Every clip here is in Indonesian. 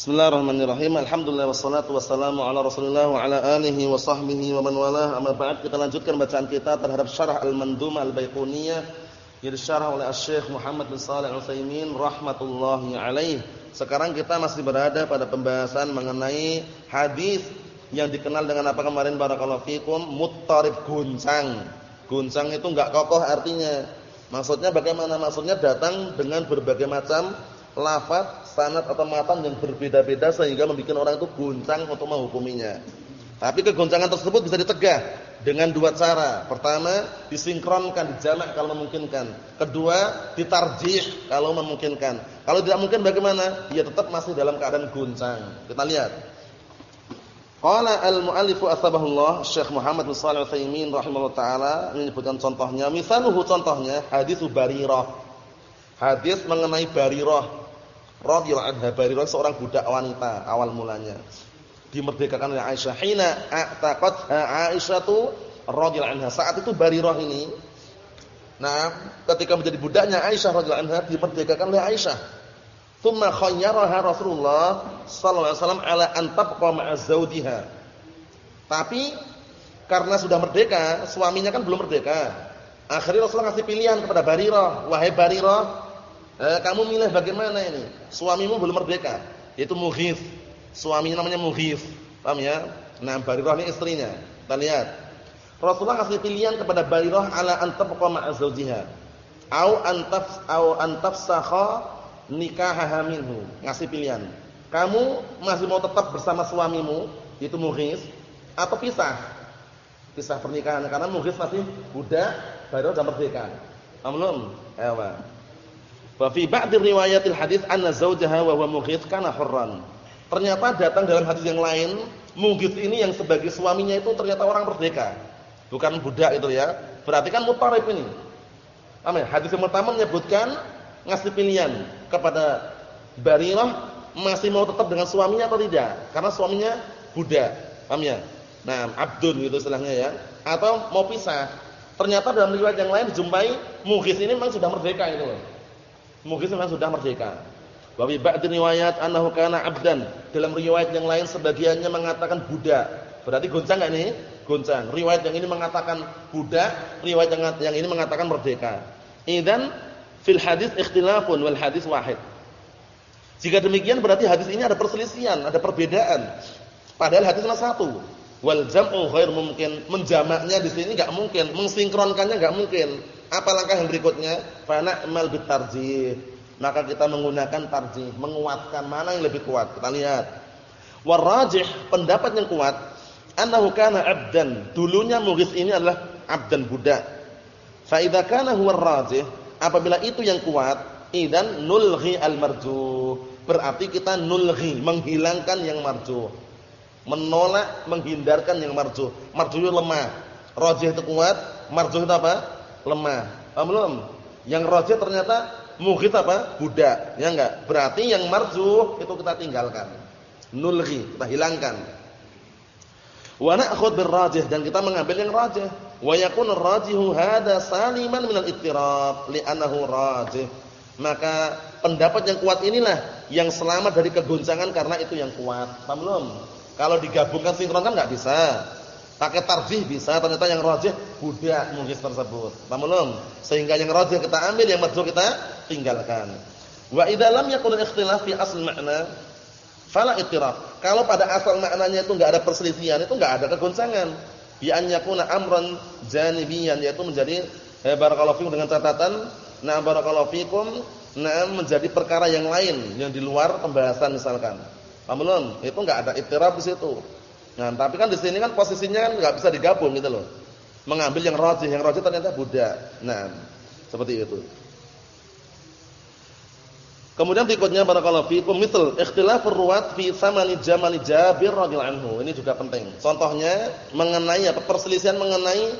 Bismillahirrahmanirrahim. Alhamdulillah wassalatu wassalamu ala Rasulillah wa ala alihi wa sahbihi wa man walah. Amma ba'd kita lanjutkan bacaan kita terhadap Syarah Al-Mandumah Al-Baiquniyah yang disyarah oleh Asy-Syaikh Muhammad bin Shalih Al-Utsaimin rahmatullahi alaih. Sekarang kita masih berada pada pembahasan mengenai hadis yang dikenal dengan apa kemarin barakallahu fikum muttarib guncang. Guncang itu enggak kokoh artinya. Maksudnya bagaimana? Maksudnya datang dengan berbagai macam lafaz, sanad atau matan yang berbeda-beda sehingga membuat orang itu goncang untuk menghukuminya. Tapi kegoncangan tersebut bisa ditegah dengan dua cara. Pertama, disinkronkan, dijamak kalau memungkinkan. Kedua, ditarjih kalau memungkinkan. Kalau tidak mungkin bagaimana? Ya tetap masih dalam keadaan goncang. Kita lihat. Qala al-mu'allifu asbahullah Syekh Muhammad bin Shalih Al-Utsaimin rahimahullah taala menyebutkan contohnya, misaluhu contohnya hadis Barirah. Hadis mengenai Barirah radhiyallahu anha. Barirah seorang budak wanita awal mulanya. Dimerdekakan oleh Aisyah. Hina a'taqatha Aisyatu radhiyallahu anha. Saat itu Barirah ini nah ketika menjadi budaknya Aisyah radhiyallahu anha dimerdekakan oleh Aisyah. Thumma khayyaraha Rasulullah sallallahu alaihi wasallam ala an tabqa ma'a tapi karena sudah merdeka suaminya kan belum merdeka. Akhirnya Rasulullah kasih pilihan kepada Barirah wahai Barirah Eh, kamu milih bagaimana ini? Suamimu belum merdeka, yaitu Mughith. Suaminya namanya Mughith. Paham ya? Nah, Barirah ini istrinya. Kita lihat. Rasulullah kasih pilihan kepada Barirah ala an tabqa ma'a. Au antaf au antafsakha nikahaha minhu. Ngasih pilihan. Kamu masih mau tetap bersama suamimu, yaitu Mughith atau pisah? Pisah pernikahan karena Mughith masih budak, Barirah sudah merdeka. Paham belum? Ayo, Wa fi ba'd riwayatil hadis anna zawjaha wa huwa mughith kana hurran. Ternyata datang dalam hadis yang lain, mughith ini yang sebagai suaminya itu ternyata orang merdeka. Bukan budak itu ya. Berarti kan mutarif ini. Amin. Hadis yang pertama menyebutkan ngasih pilihan kepada Barirah masih mau tetap dengan suaminya atau tidak? Karena suaminya budak. Paham ya? Nah, abdun gitu istilahnya ya. Atau mau pisah. Ternyata dalam riwayat yang lain dijumpai mughith ini memang sudah merdeka itu loh. Mungkin memang sudah merdeka. Wa bi ba'd riwayat annahu kana 'abdan. Dalam riwayat yang lain sebagiannya mengatakan budak. Berarti goncang enggak ini? Goncang. Riwayat yang ini mengatakan budak, riwayat yang, yang ini mengatakan merdeka. Idzan fil hadis ikhtilafun wal hadis wahid. Jika demikian berarti hadis ini ada perselisihan, ada perbedaan. Padahal hadis cuma satu. Wal jam'u ghair mungkin. Menjamaknya di sini enggak mungkin, mensinkronkannya enggak mungkin. Apa langkah yang berikutnya? Fa na'mal bitarjih. Maka kita menggunakan tarjih, menguatkan mana yang lebih kuat. Kita lihat. Warajih, pendapat yang kuat, annahu kana 'abdan. Dulunya Mughis ini adalah abdan budak. Fa kana huwa apabila itu yang kuat, idan nulghi al-marjuh. Berarti kita nulghi, menghilangkan yang marjuh. Menolak, menghindarkan yang marjuh. Marjuh itu lemah. Rajih itu kuat, marjuh itu apa? Lemah. Paham belum? Yang rajih ternyata mughith apa? Budak. Ya enggak? Berarti yang marjuh itu kita tinggalkan. Nulghi, kita hilangkan. Wa na'khudh birrajih dan kita mengambil yang rajih. Wa yakun rajihu hadza saliman minal ittirab li'annahu rajih. Maka pendapat yang kuat inilah yang selamat dari kegoncangan karena itu yang kuat. Paham belum? Kalau digabungkan sinkronkan enggak bisa. Pakai tarjih bisa, ternyata yang rajih budak mungkin tersebut. Paham belum? Sehingga yang rajih kita ambil, yang marjuh kita tinggalkan. Wa idza lam yakun ikhtilaf fi asl makna fala ittiraf. Kalau pada asal maknanya itu enggak ada perselisihan, itu enggak ada kegoncangan. Bi an yakuna amran janibiyan yaitu menjadi eh, barakallahu fikum dengan catatan na barakallahu fikum nah menjadi perkara yang lain yang di luar pembahasan misalkan. Paham belum? Itu enggak ada ittiraf di situ. Nah, tapi kan di sini kan posisinya kan enggak bisa digabung gitu loh. Mengambil yang rajih, yang rajih ternyata budak. Nah, seperti itu. Kemudian berikutnya barakallahu fiikum misal ikhtilafur ruwat fi samani jamali Jabir radhiyallahu anhu. Ini juga penting. Contohnya mengenai apa perselisihan mengenai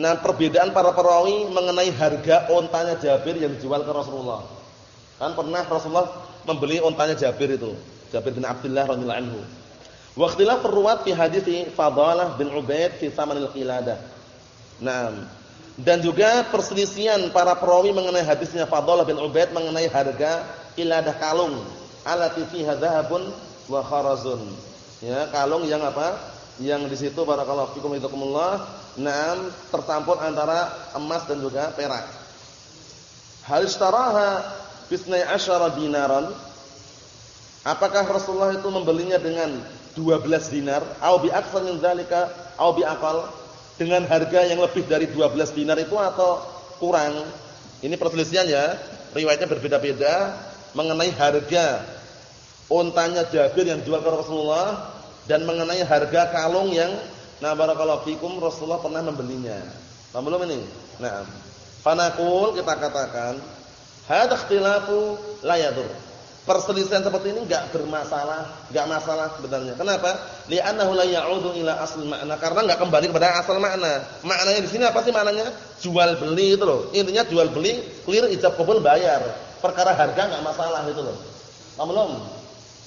nah perbedaan para perawi mengenai harga ontanya Jabir yang dijual ke Rasulullah. Kan pernah Rasulullah membeli ontanya Jabir itu, Jabir bin Abdullah radhiyallahu anhu. Wa ikhtilaf ruwat fi hadits Fadalah bin Ubaid fi samanil qiladah. Naam. Dan juga perselisihan para perawi mengenai hadisnya Fadalah bin Ubaid mengenai harga qiladah kalung alati fiha dhahabun wa kharazun. Ya, kalung yang apa? Yang di situ barakallahu fikum hidakumullah, enam tercampur antara emas dan juga perak. Hal istaraha bisnai asyara dinaran? Apakah Rasulullah itu membelinya dengan 12 dinar au bi aktsar min dzalika au bi aqal dengan harga yang lebih dari 12 dinar itu atau kurang? Ini perselisihan ya. Riwayatnya berbeda-beda mengenai harga untanya Jabir yang dijual ke Rasulullah dan mengenai harga kalung yang nah barakallahu fikum Rasulullah pernah membelinya. Paham belum ini? Nah, fanaqul kita katakan hadza ikhtilafu la. Perselisihan seperti ini enggak bermasalah, enggak masalah sebenarnya. Kenapa? Li'annahu la ya'udu ila asl makna. Karena enggak kembali kepada asal makna. Maknanya di sini apa sih maknanya? Jual beli itu loh. Intinya jual beli, clear ijab kabul bayar. Perkara harga enggak masalah itu loh. Paham?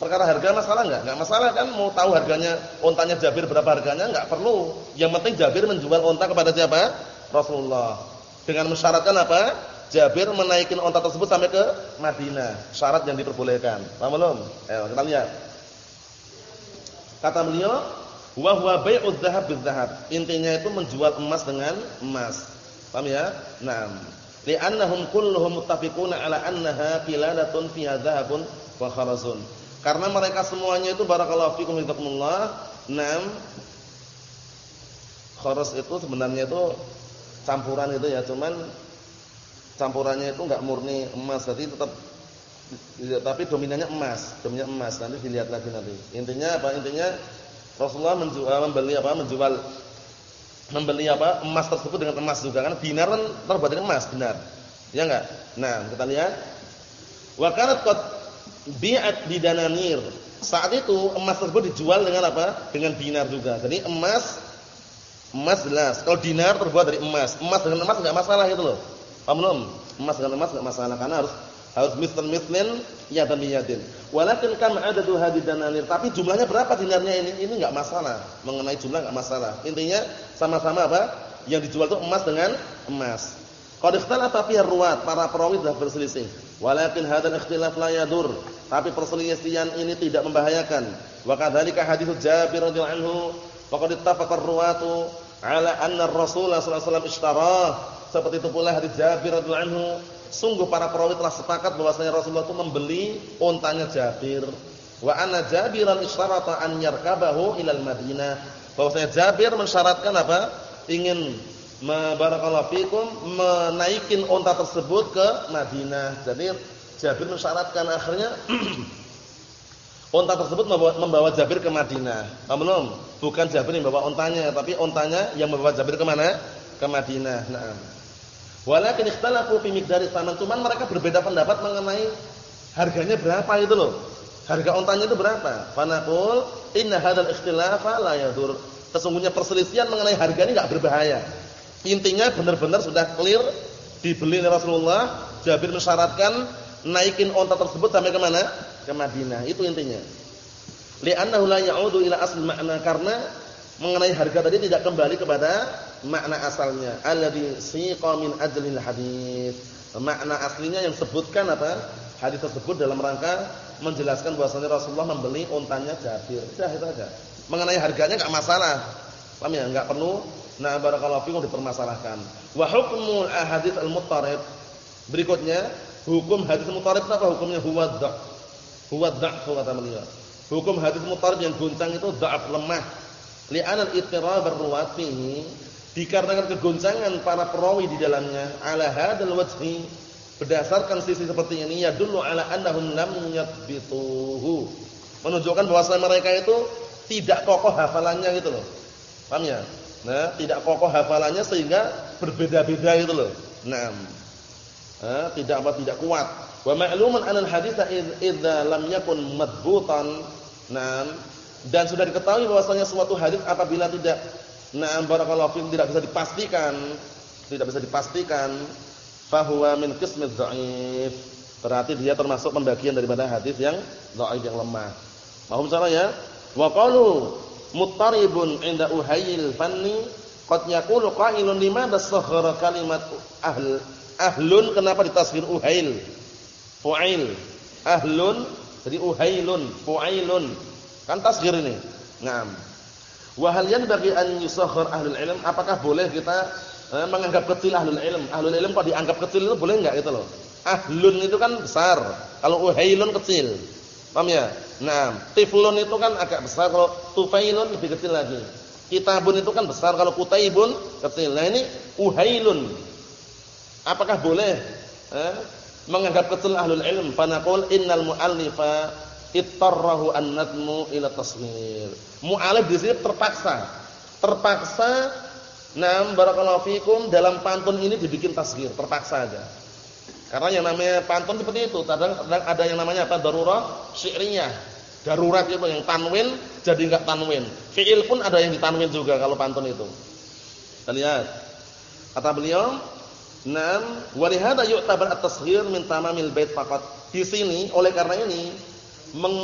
Perkara harga masalah enggak? Enggak masalah kan mau tahu harganya ontanya Jabir berapa harganya enggak perlu. Yang penting Jabir menjual onta kepada siapa? Rasulullah. Dengan mensyaratkan apa? Jabir menaikin onta tersebut sampai ke Madinah. Syarat yang diperbolehkan. Paham belum? Ayo kita lihat. Kata beliau, wa huwa bai'udz dzahab bidzahab. Intinya itu menjual emas dengan emas. Paham ya? Naam. Li'annahum kulluhum muttafiquna ala annaha qiladatun fiha dhahabun wa kharazun. Karena mereka semuanya itu barakallahu fikum hidakumullah. Naam. Kharas itu sebenarnya itu campuran itu ya, cuman campurannya itu enggak murni emas, jadi tetap ya, tapi dominannya emas, dominannya emas. Nanti dilihat lagi nanti. Intinya apa? Intinya Rasulullah menjual membeli apa? Menjual membeli apa? Emas tersebut dengan emas juga kan dinar kan terbuat dari emas, benar. Ya enggak? Nah, kita lihat. Wa kanat qad bi'at bidananir. Saat itu emas tersebut dijual dengan apa? Dengan dinar juga. Jadi emas emas jelas. Kalau dinar terbuat dari emas, emas dengan emas enggak masalah itu loh. Paham belum? Emas dengan emas enggak masalah karena harus harus mislan mislin ya dan yatin. Walakin kam adadu hadid dananir. Tapi jumlahnya berapa dinarnya ini? Ini enggak masalah. Mengenai jumlah enggak masalah. Intinya sama-sama apa? Yang dijual itu emas dengan emas. Qad ikhtalafa fihi ruwat, para perawi sudah berselisih. Walakin hadzal ikhtilaf la yadur. Tapi perselisihan ini tidak membahayakan. Wa kadzalika hadits Jabir radhiyallahu anhu, faqad ittafaqa ar-ruwatu ala anna ar-rasul sallallahu alaihi wasallam. Seperti itu pula hadits Jabir radhiyallahu anhu, sungguh para perawi telah sepakat bahwasanya Rasulullah itu membeli untanya Jabir. Wa anna Jabiran istarata an yarkabahu ilal Madinah. Bahwasanya Jabir mensyaratkan apa? Ingin barakallahu fikum menaikin unta tersebut ke Madinah. Jadi Jabir mensyaratkan akhirnya unta tersebut membawa, membawa Jabir ke Madinah. Belum? Bukan Jabir yang membawa untanya, tapi untanya yang membawa Jabir ke mana? Ke Madinah. Naam. Walakin ikhtalafu fi miqdari tsaman. Cuman mereka berbeda pendapat mengenai harganya berapa itu loh. Harga untanya itu berapa? Fanaqul inna hadzal ikhtilafa la yadur. Sesungguhnya perselisihan mengenai harga ini enggak berbahaya. Intinya benar-benar sudah clear dibeli oleh Rasulullah. Jabir mensyaratkan naikin onta tersebut sampai ke mana? Ke Madinah. Itu intinya. Li'annahu la ya'udu ila asl makna karena mengenai harga tadi tidak kembali kepada makna asalnya. Alladhi siqa min ajlil hadis. Makna aslinya yang sebutkan apa? Hadis tersebut dalam rangka menjelaskan bahwasanya Rasulullah membeli ontanya Jabir. Sudah itu aja. Mengenai harganya enggak masalah. Paham ya? Enggak perlu nah barakallahu fikum dipermasalahkan. Wa hukmul ahadits al-muttarib. Berikutnya Hukum hadis mutarib apa hukumnya? Huwa. Huwa dhaf kata beliau. Hukum hadis mutarib yang goncang itu dhaf lemah. Li'anal ittirab ar-ruwat fihi dikarenakan kegoncangan para perawi di dalamnya ala hadzal wajhi berdasarkan sisi seperti ini ya dulu ala annahum lam yathbituhu menunjukkan bahwa mereka itu tidak kokoh hafalannya gitu loh paham ya nah tidak kokoh hafalannya sehingga berbeda-beda gitu loh nah tidak apa tidak kuat. Wa ma'lumun anal haditsa idza lam yakun madbutan. Naam. Dan sudah diketahui bahwasanya suatu hadis apabila tidak na'am barakallahu fiikum tidak bisa dipastikan, tidak bisa dipastikan, fahuwa min qismi dhaif. Berarti dia termasuk pembagian daripada hadis yang dhaif yang lemah. Paham ya? Wa qalu muttaribun 'inda uhayil fanni qad yaqulu qailun limadha saghara kalimat ahl Ahlun kenapa ditasghir uhail? Fuail. Ahlun jadi uhailun, fuailun. Kan tasghir ini. Naam. Wa hal bagi an yusakhir ahlul ilm? Apakah boleh kita eh, menganggap kecil ahlul ilm? Ahlul ilm kok dianggap kecil itu boleh enggak gitu loh. Ahlun itu kan besar. Kalau uhailun kecil. Paham ya? Nah, tiflun itu kan agak besar, kalau tufailun lebih kecil lagi. Kitabun itu kan besar, kalau kutaibun kecil. Nah, ini uhailun. Apakah boleh eh, menganggap kecil ahlul ilm? Fanaqul innal muallifa ittarrahu an-nadmu ila tasghir. Mu'alif di sini terpaksa. Terpaksa Nah, barakallahu fikum dalam pantun ini dibikin tasghir, terpaksa aja. Karena yang namanya pantun seperti itu, kadang, ada yang namanya apa? Darurah syi'riyah. Darurat itu yang tanwin jadi enggak tanwin. Fi'il pun ada yang ditanwin juga kalau pantun itu. Kita lihat. Kata beliau, "Nam wa li hadza yu'tabar at-tasghir min tamamil bait faqat." Di sini oleh karena ini meng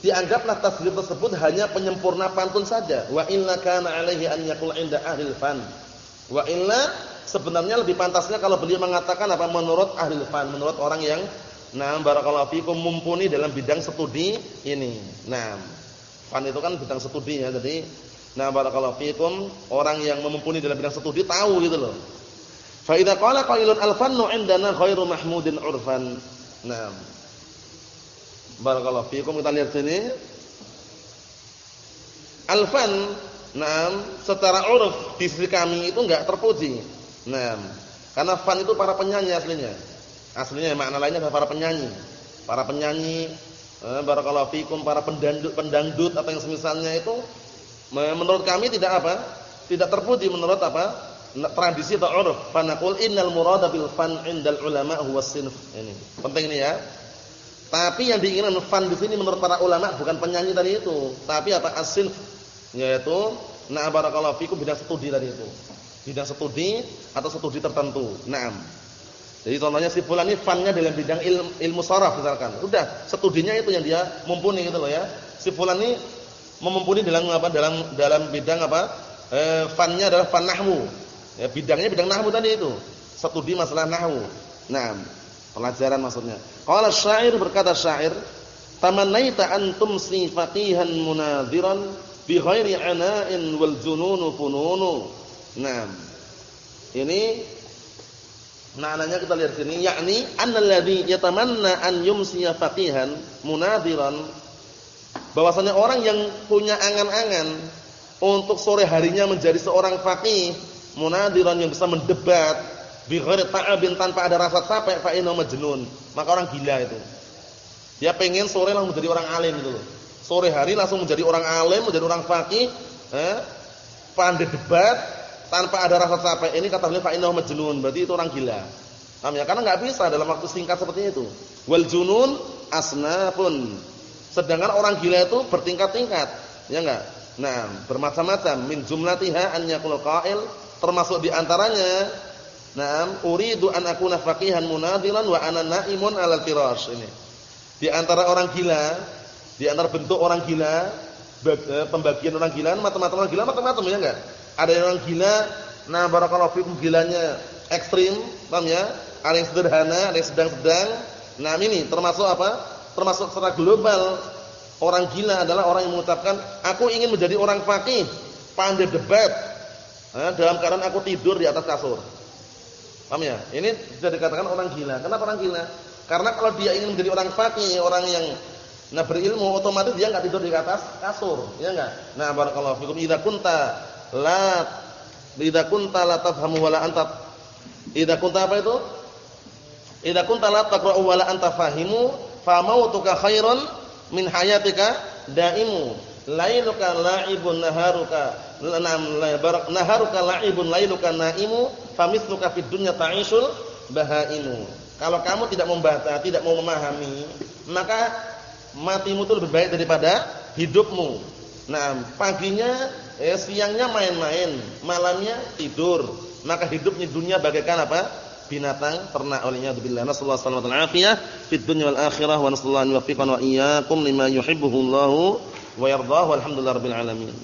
dianggaplah tasghir tersebut hanya penyempurna pantun saja. Wa illa kana alaihi an yaqul 'inda ahli fan. Wa illa sebenarnya lebih pantasnya kalau beliau mengatakan apa menurut ahli fan, menurut orang yang nah barakallahu fikum mumpuni dalam bidang studi ini. Nah, fan itu kan bidang studi ya. Jadi nah barakallahu fikum orang yang mumpuni dalam bidang studi tahu gitu loh. Fa idza qala qailun al-fannu 'indana khairu mahmudin 'urfan. Nah. Barakallahu fikum kita lihat sini. Al-fan, nah, secara uruf di sisi kami itu enggak terpuji. Nah, karena fan itu para penyanyi aslinya. Aslinya makna lainnya para penyanyi. Para penyanyi eh, barakallahu fikum para pendangdut pendangdut atau yang semisalnya itu menurut kami tidak apa? Tidak terpuji menurut apa? Tradisi atau uruf. Fanaqul innal murada bil fan indal ulama huwa sinf. Ini. Penting ini ya. Tapi yang diinginkan fan di sini menurut para ulama bukan penyanyi tadi itu, tapi apa? As-sinf yaitu na barakallahu fikum bidang studi tadi itu bidang studi atau studi tertentu. Naam. Jadi contohnya si fulan ini fannya dalam bidang ilmu, ilmu saraf misalkan. Udah, studinya itu yang dia mumpuni gitu loh ya. Si fulan ini memumpuni dalam apa? Dalam dalam bidang apa? Eh, fannya adalah fan nahwu. Ya, bidangnya bidang nahwu tadi itu. Studi masalah nahwu. Naam. Pelajaran maksudnya. Qala syair berkata syair, "Tamannaita an tumsi faqihan munadhiran bi ghairi ana'in wal jununu fununu." Nah, ini maknanya kita lihat sini yakni annalladzi yatamanna an yumsiya faqihan munadiran bahwasanya orang yang punya angan-angan untuk sore harinya menjadi seorang faqih munadiran yang bisa mendebat bi ghairi ta'abin tanpa ada rasa capek fa inna majnun maka orang gila itu dia pengen sore langsung menjadi orang alim itu sore hari langsung menjadi orang alim menjadi orang faqih eh pandai debat tanpa ada rasa capek. Ini kata beliau fa innahu majnun, berarti itu orang gila. Paham ya? Karena enggak bisa dalam waktu singkat seperti itu. Wal junun asnafun. Sedangkan orang gila itu bertingkat-tingkat. Ya enggak? Nah, bermacam-macam min jumlatiha an yaqul qa'il termasuk di antaranya Naam, uridu an akuna faqihan munadiran wa ana naimun 'alal firash ini. Di antara orang gila, di antara bentuk orang gila, eh, pembagian orang gila, macam-macam orang gila macam-macam ya enggak? Ada yang orang gila, nah barakallahu fikum gilanya ekstrim, paham ya? Ada yang sederhana, ada yang sedang-sedang. Nah, ini termasuk apa? Termasuk secara global. Orang gila adalah orang yang mengucapkan, "Aku ingin menjadi orang faqih, pandai debat." Nah, dalam keadaan aku tidur di atas kasur. Paham ya? Ini bisa dikatakan orang gila. Kenapa orang gila? Karena kalau dia ingin menjadi orang faqih, orang yang nah berilmu, otomatis dia enggak tidur di atas kasur, ya enggak? Nah, barakallahu fikum idza kunta la idza kunta la tafhamu wala anta idza kunta apa itu idza kunta la taqra'u wala anta fahimu fa mautuka khairan min hayatika daimu lailuka la'ibun naharuka lanam barak naharuka la'ibun lailuka naimu famithluka fid dunya ta'isul bahaimu kalau kamu tidak membaca tidak mau memahami maka matimu itu lebih baik daripada hidupmu nah paginya Eh siangnya main-main, malamnya tidur. Maka hidupnya dunia bagaikan apa? Binatang ternak olehnya billah. Nasallahu alaihi wasallam fid dunya wal akhirah wa nasallahu an yuwaffiqana wa iyyakum lima yuhibbuhu ويرضاه والحمد لله رب العالمين.